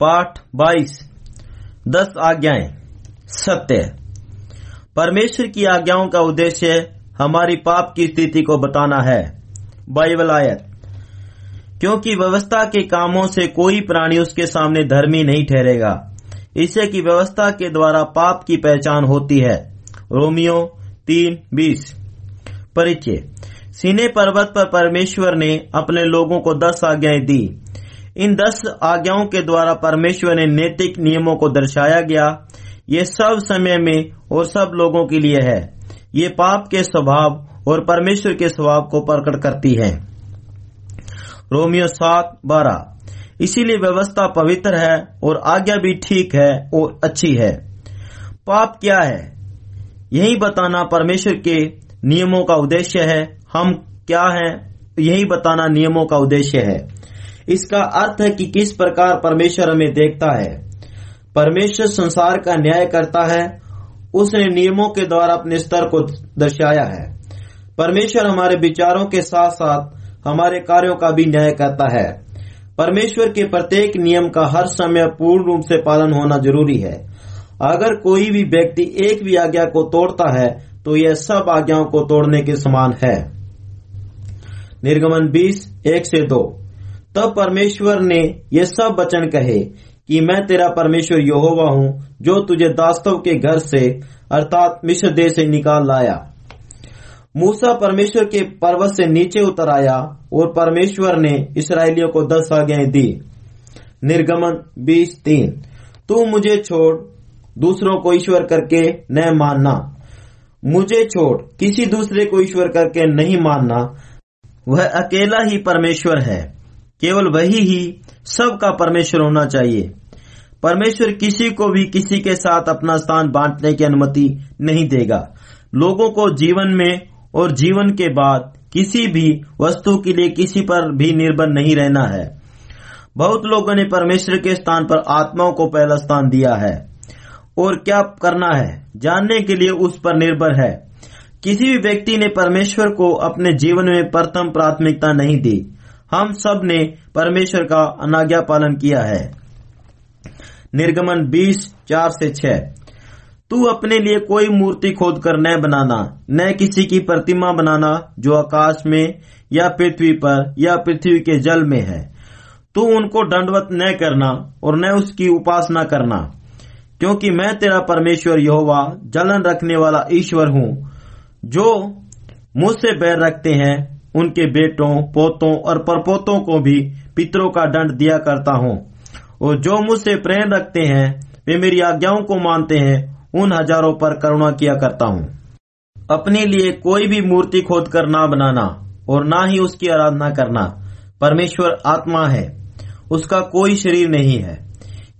पाठ बाईस। दस आज्ञाएँ। सत्य। परमेश्वर की आज्ञाओं का उद्देश्य हमारी पाप की स्थिति को बताना है। बाइबल आयत। क्योंकि व्यवस्था के कामों से कोई प्राणी उसके सामने धर्मी नहीं ठहरेगा। इससे कि व्यवस्था के द्वारा पाप की पहचान होती है। रोमियो तीन बीस। परिचय। सीने पर्वत पर परमेश्वर ने अपने लोगों को दस आज्ञाएँ दी। इन दस आज्ञाओं के द्वारा परमेश्वर ने नैतिक नियमों को दर्शाया गया। ये सब समय में और सब लोगों के लिए है। ये पाप के स्वभाव और परमेश्वर के स्वभाव को प्रकट करती है। रोमियो सात बारह। इसीलिए व्यवस्था पवित्र है और आज्ञा भी ठीक है और अच्छी है। पाप क्या है? यही बताना परमेश्वर के नियमों का उद्देश्य है। हम क्या हैं? यही बताना नियमों का उद्देश्य है। इसका अर्थ है कि किस प्रकार परमेश्वर हमें देखता है। परमेश्वर संसार का न्याय करता है, उसने नियमों के द्वारा अपने स्तर को दर्शाया है। परमेश्वर हमारे विचारों के साथ साथ हमारे कार्यों का भी न्याय करता है। परमेश्वर के प्रत्येक नियम का हर समय पूर्ण रूप से पालन होना ज़रूरी है। अगर कोई भी व्यक्ति एक भी आज्ञा को तोड़ता है तो यह सब आज्ञाओं को तोड़ने के समान है। निर्गमन 20 एक से दो। तब परमेश्वर ने ये सब वचन कहे कि मैं तेरा परमेश्वर यहोवा हूँ, जो तुझे दास्तव के घर से, अर्थात मिश्र देश से निकाल लाया। मूसा परमेश्वर के पर्वत से नीचे उतर आया और परमेश्वर ने इसराइलियों को दस आज्ञाएँ दी। निर्गमन बीस तीन, तू मुझे छोड़, दूसरों को ईश्वर करके न मानना। मुझे छोड़, किसी दूसरे को ईश्वर करके नहीं मानना। वह अकेला ही परमेश्वर है। केवल वही ही सबका परमेश्वर होना चाहिए। परमेश्वर किसी को भी किसी के साथ अपना स्थान बांटने की अनुमति नहीं देगा। लोगों को जीवन में और जीवन के बाद किसी भी वस्तु के लिए किसी पर भी निर्भर नहीं रहना है। बहुत लोगों ने परमेश्वर के स्थान पर आत्माओं को पहला स्थान दिया है। और क्या करना है? जानने के लिए उस पर निर्भर है। किसी भी व्यक्ति ने परमेश्वर को अपने जीवन में प्रथम प्राथमिकता नहीं दी। हम सबने परमेश्वर का अनाज्ञा पालन किया है। निर्गमन 20 चार से छह। तू अपने लिए कोई मूर्ति खोद कर न बनाना, न किसी की प्रतिमा बनाना जो आकाश में या पृथ्वी पर या पृथ्वी के जल में है। तू उनको दंडवत न करना और न उसकी उपासना करना, क्योंकि मैं तेरा परमेश्वर यहोवा, जलन रखने वाला ईश्वर हूँ, जो मुझसे बैर रखते हैं उनके बेटों, पोतों और परपोतों को भी पितरों का दंड दिया करता हूँ। और जो मुझसे प्रेम रखते हैं, वे मेरी आज्ञाओं को मानते हैं, उन हज़ारों पर करुणा किया करता हूँ। अपने लिए कोई भी मूर्ति खोद कर ना बनाना और ना ही उसकी आराधना करना परमेश्वर आत्मा है। उसका कोई शरीर नहीं है।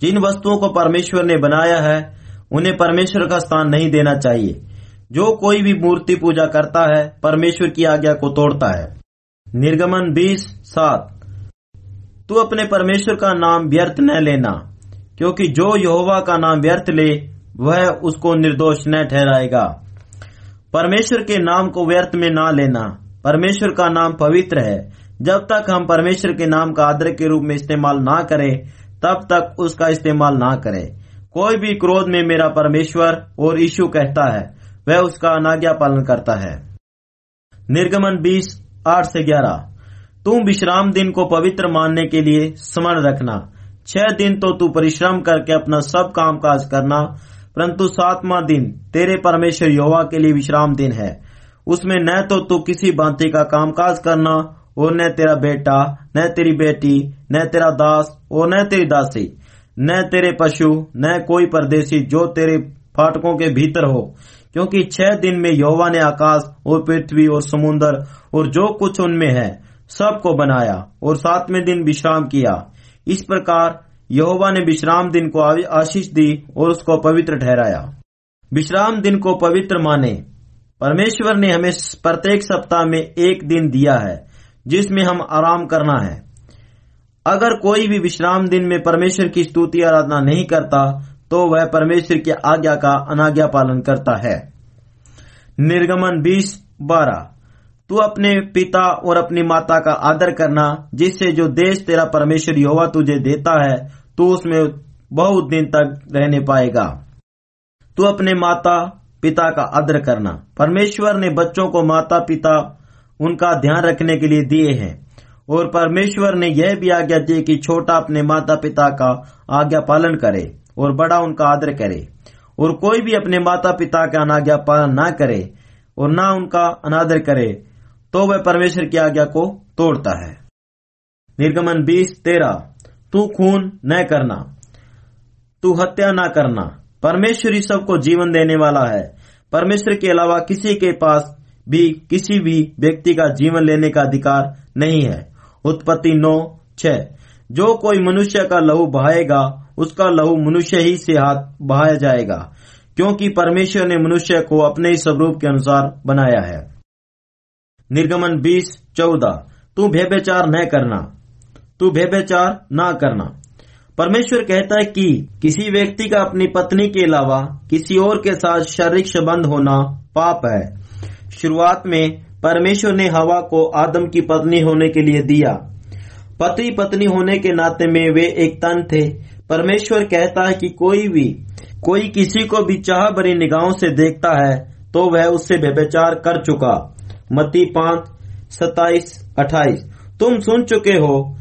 जिन वस्तुओं को परमेश्वर ने बनाया है, उन्हें परमेश्वर का स्थान नहीं देना चाहिए। जो कोई भी मूर्ति पूजा करता है, परमेश्वर की आज्ञा को तोड़ता है। निर्गमन बीस, सात। तू अपने परमेश्वर का नाम व्यर्थ न लेना, क्योंकि जो यहोवा का नाम व्यर्थ ले, वह उसको निर्दोष न ठहराएगा। परमेश्वर के नाम को व्यर्थ में ना लेना। परमेश्वर का नाम पवित्र है। जब तक हम परमेश्वर के नाम का आदर के रूप में इस्तेमाल ना करें, तब तक उसका इस्तेमाल ना करें। कोई भी क्रोध में मेरा परमेश्वर और यीशु कहता है वह उसका अनाज्ञा पालन करता है। निर्गमन 20 आठ से ग्यारह। तुम विश्राम दिन को पवित्र मानने के लिए स्मरण रखना। छह दिन तो तू परिश्रम करके अपना सब काम काज करना, परंतु सातवां दिन तेरे परमेश्वर योवा के लिए विश्राम दिन है। उसमें न तो तू किसी भांति का कामकाज करना, और न तेरा बेटा, न तेरी बेटी, न तेरा दास, और न तेरी दासी, न तेरे पशु, न कोई परदेसी जो तेरे फाटकों के भीतर हो। क्योंकि छह दिन में यहोवा ने आकाश और पृथ्वी और समुन्दर और जो कुछ उनमें है, सबको बनाया और सातवें दिन विश्राम किया। इस प्रकार यहोवा ने विश्राम दिन को आशीष दी और उसको पवित्र ठहराया। विश्राम दिन को पवित्र माने। परमेश्वर ने हमें प्रत्येक सप्ताह में एक दिन दिया है, जिसमें हम आराम करना है। अगर कोई भी विश्राम दिन में परमेश्वर की स्तुति आराधना नहीं करता तो वह परमेश्वर की आज्ञा का अनाज्ञा पालन करता है। निर्गमन बीस बारह। तू अपने पिता और अपनी माता का आदर करना, जिससे जो देश तेरा परमेश्वर युवा तुझे देता है, तू उसमें बहुत दिन तक रहने पाएगा। तू अपने माता, पिता का आदर करना। परमेश्वर ने बच्चों को माता, पिता, उनका ध्यान रखने के लिए दिए हैं। और परमेश्वर ने यह भी आज्ञा दी कि छोटा अपने माता, पिता का आज्ञा पालन करे। और बड़ा उनका आदर करे, और कोई भी अपने माता पिता का अनाज्ञा पालन न करे और न उनका अनादर करे तो वह परमेश्वर की आज्ञा को तोड़ता है। निर्गमन बीस तेरह, तू खून न करना, तू हत्या न करना। परमेश्वर ही सबको जीवन देने वाला है। परमेश्वर के अलावा किसी के पास भी, किसी भी व्यक्ति का जीवन लेने का अधिकार नहीं है। उत्पत्ति नौ छ जो कोई मनुष्य का लहू बहाएगा उसका लहू मनुष्य ही से हाथ बहाया जाएगा, क्योंकि परमेश्वर ने मनुष्य को अपने स्वरूप के अनुसार बनाया है। निर्गमन बीस, चौदह, तू भेबेचार न करना। तू भेबेचार न करना। परमेश्वर कहता है कि किसी व्यक्ति का अपनी पत्नी के अलावा किसी और के साथ शारीरिक संबंध होना पाप है। शुरुआत में परमेश्वर ने हवा को आदम की पत्नी होने के लिए दिया। पति पत्नी होने के नाते में वे एक तन थे परमेश्वर कहता है कि कोई भी, कोई किसी को भी चाह भरी निगाहों से देखता है तो वह उससे व्यभिचार कर चुका। मती पाँच सताइस अठाइस तुम सुन चुके हो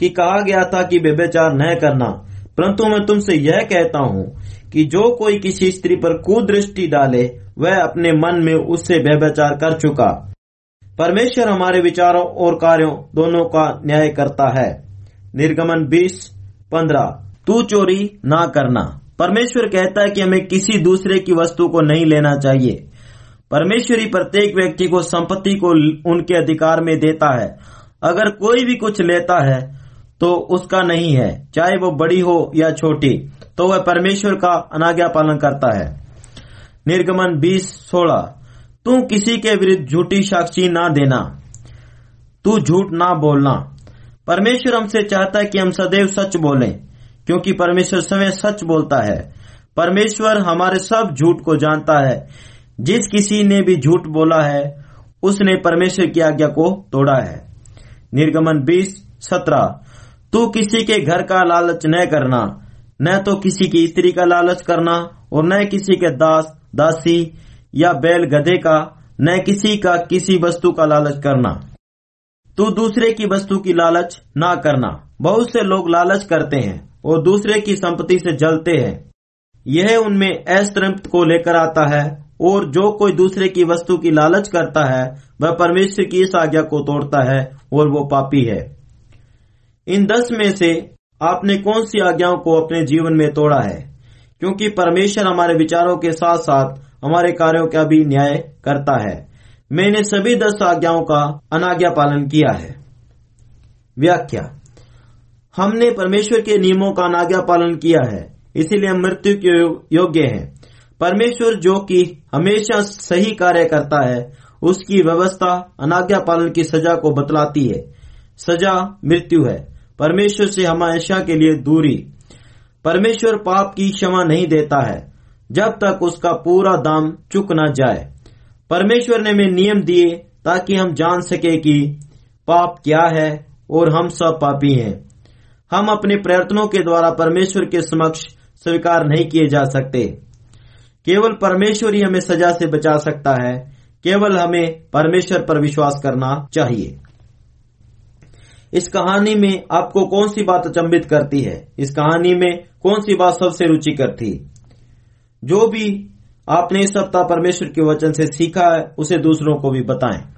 कि कहा गया था कि व्यभिचार न करना। परंतु मैं तुमसे यह कहता हूँ कि जो कोई किसी स्त्री पर कुदृष्टि डाले, वह अपने मन में उससे व्यभिचार कर चुका। परमेश्वर हमारे विचारों और कार्यों दोनों का न्याय करता है। निर्गमन बीस, पंद्रह। तू चोरी ना करना। परमेश्वर कहता है कि हमें किसी दूसरे की वस्तु को नहीं लेना चाहिए। परमेश्वर प्रत्येक व्यक्ति को संपत्ति को उनके अधिकार में देता है। अगर कोई भी कुछ लेता है तो उसका नहीं है। चाहे वो बड़ी हो या छोटी तो वह परमेश्वर का अनाज्ञा पालन करता है। निर्गमन बीस सोलह, तू किसी के विरुद्ध झूठी साक्षी ना देना। तू झूठ ना बोलना। परमेश्वर हमसे चाहता है कि हम सदैव सच बोलें। क्योंकि परमेश्वर समय सच बोलता है। परमेश्वर हमारे सब झूठ को जानता है। जिस किसी ने भी झूठ बोला है, उसने परमेश्वर की आज्ञा को तोड़ा है। निर्गमन बीस, सत्रह। तू किसी के घर का लालच न करना, न तो किसी की स्त्री का लालच करना, और न किसी के दास, दासी या बैल गधे का, न किसी का किसी वस्तु का लालच करना। तू दूसरे की वस्तु की लालच ना करना। बहुत से लोग लालच करते हैं। और दूसरे की संपत्ति से जलते हैं। यह उनमें अस्तृप्त को लेकर आता है और जो कोई दूसरे की वस्तु की लालच करता है, वह परमेश्वर की इस आज्ञा को तोड़ता है और वो पापी है। इन दस में से आपने कौन सी आज्ञाओं को अपने जीवन में तोड़ा है? क्योंकि परमेश्वर हमारे विचारों के साथ साथ हमारे कार्यों का भी न्याय करता है। मैंने सभी दस आज्ञाओं का अनाज्ञा पालन किया है। व्याख्या। हमने परमेश्वर के नियमों का अनाज्ञा पालन किया है, इसीलिए हम मृत्यु के योग्य हैं। परमेश्वर जो कि हमेशा सही कार्य करता है, उसकी व्यवस्था, अनाज्ञा पालन की सजा को बतलाती है। सजा मृत्यु है। परमेश्वर से हमेशा के लिए दूरी। परमेश्वर पाप की क्षमा नहीं देता है, जब तक उसका पूरा दाम चुक न जाए। परमेश्वर ने हमें नियम दिए ताकि हम जान सके कि पाप क्या है और हम सब पापी हैं। हम अपने प्रयत्नों के द्वारा परमेश्वर के समक्ष स्वीकार नहीं किए जा सकते। केवल परमेश्वर ही हमें सजा से बचा सकता है। केवल हमें परमेश्वर पर विश्वास करना चाहिए। इस कहानी में आपको कौन सी बात अचंबित करती है? इस कहानी में कौन सी बात सबसे रुचिकर थी जो भी आपने इस सप्ताह परमेश्वर के वचन से सीखा है, उसे दूसरों को भी बताएँ।